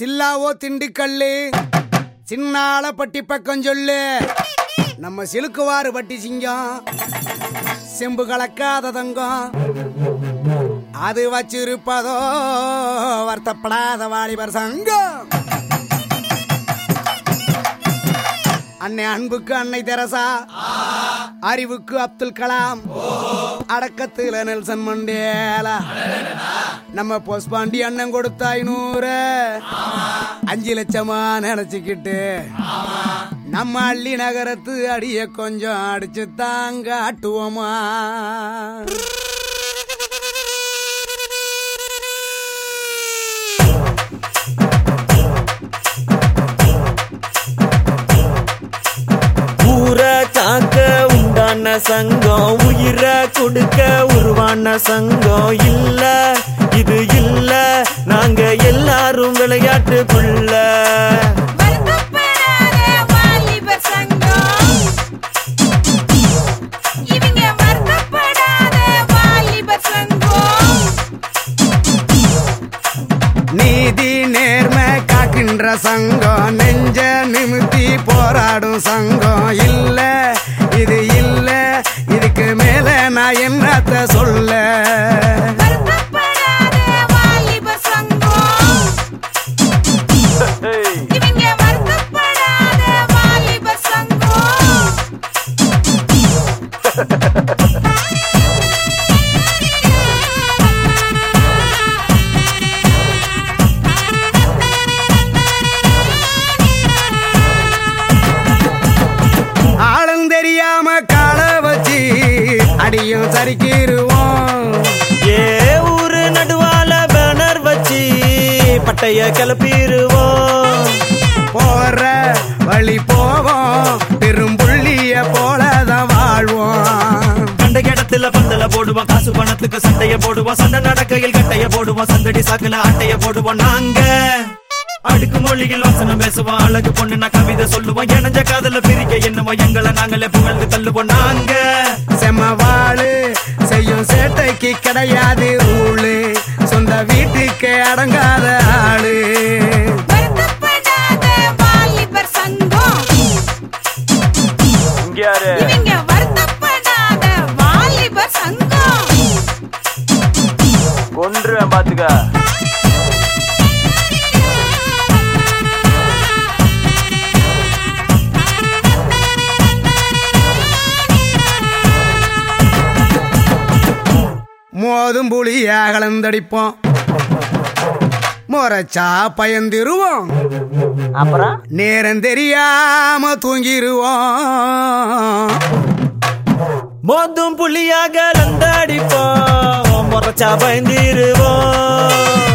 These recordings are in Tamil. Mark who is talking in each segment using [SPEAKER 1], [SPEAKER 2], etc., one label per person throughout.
[SPEAKER 1] சில்லாவோ திண்டுக்கல்லு? சின்னால பட்டி பக்கம் சொல்லு. நம்ம சிலுக்குவாறு பட்டி சிங்கம். செம்பு கலக்காத தங்கம். அது வச்சிருப்பதோ வருத்தப்படாத வாலிபர் சங்கம். அன்னை அன்புக்கு அன்னை தெரசா. அறிவுக்கு அப்துல் கலாம். அடக்கத்துல நெல்சன் மண்டேலா. நம்ம பொஸ்பாண்டி அண்ணன் கொடுத்த ஐநூறு. அஞ்சு லட்சமா நினைச்சுக்கிட்டு. நம்ம அள்ளி நகரத்து அடிய கொஞ்சம் அடிச்சு தாங்க ஆட்டுவோமா
[SPEAKER 2] உண்டான சங்கம். உயிரை கொடுக்க உருவான சங்கம் இல்ல. இது இல்ல. நாங்க எல்லாரும் விளையாட்டுக்குள்ள.
[SPEAKER 1] நீதி நேர்மை காக்கின்ற சங்கம். நெஞ்ச நிமித்தி போராடும் சங்கம் இல்ல. இது நான் என்னத்த சொல்ல
[SPEAKER 3] வருத்தப்படாத வாலிபர் சங்கம்.
[SPEAKER 2] பட்டைய கிளப்பிடுவோம்.
[SPEAKER 1] போற வழி போவோம். பெரும்புள்ளிய போலதான் வாழ்வோம்.
[SPEAKER 2] கண்ட இடத்துல பந்தல போடுவோம். காசு பணத்துக்கு சண்டைய போடுவோம். சண்டை நடக்கையில் கட்டைய போடுவோம். சந்தடி சாக்குல அட்டைய போடுவோம். நாங்க அடுக்கு மொழியில் வசனம் பேசுவோம். அழகு பொண்ணு நான் கவிதை சொல்லுவோம். இணைஞ்ச காதல பிரிக்க என்னவோம் எங்களை நாங்களே புகழ்ந்து தள்ளுவோம். நாங்க
[SPEAKER 1] செம்மவாளு செய்யும் சேட்டைக்கு கிடையாது. மோதும் புளிய கலந்தடிப்போம் முறைச்சா பயந்திருவோம்.
[SPEAKER 2] அப்புறம்?
[SPEAKER 1] நேரம் தெரியாம தூங்கிருவோம்.
[SPEAKER 2] மோதும் புள்ளியாக லந்தாடிப்போம் முறைச்சா பயந்திருவோம்.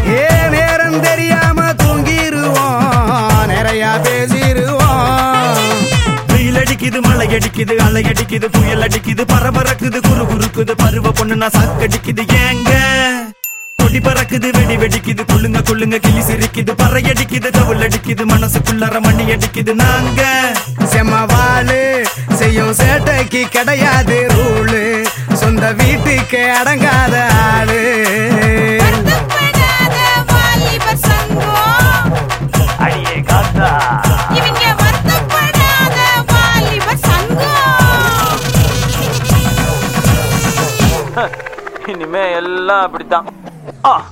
[SPEAKER 2] அடிக்குது மழை அடிக்குது அலை அடிக்குது புயல் அடிக்குது பரபரக்குது குறு குறுக்குது பருவ பொண்ணு நான் சாக்கடிக்குது ஏங்க? கொடி பறக்குது வெடி வெடிக்குது குள்ளுங்க குள்ளுங்க கிளி சிரிக்குது பறை அடிக்குது தவுள் அடிக்குது மனசுக்குள்ளார மணி அடிக்குது நாங்க.
[SPEAKER 1] செம்மவாளு செய்யும் சேட்டைக்கு கிடையாது ரூலு. சொந்த வீட்டுக்கு அடங்காத
[SPEAKER 4] இனிமே எல்லாம் அப்படித்தான். ஆ.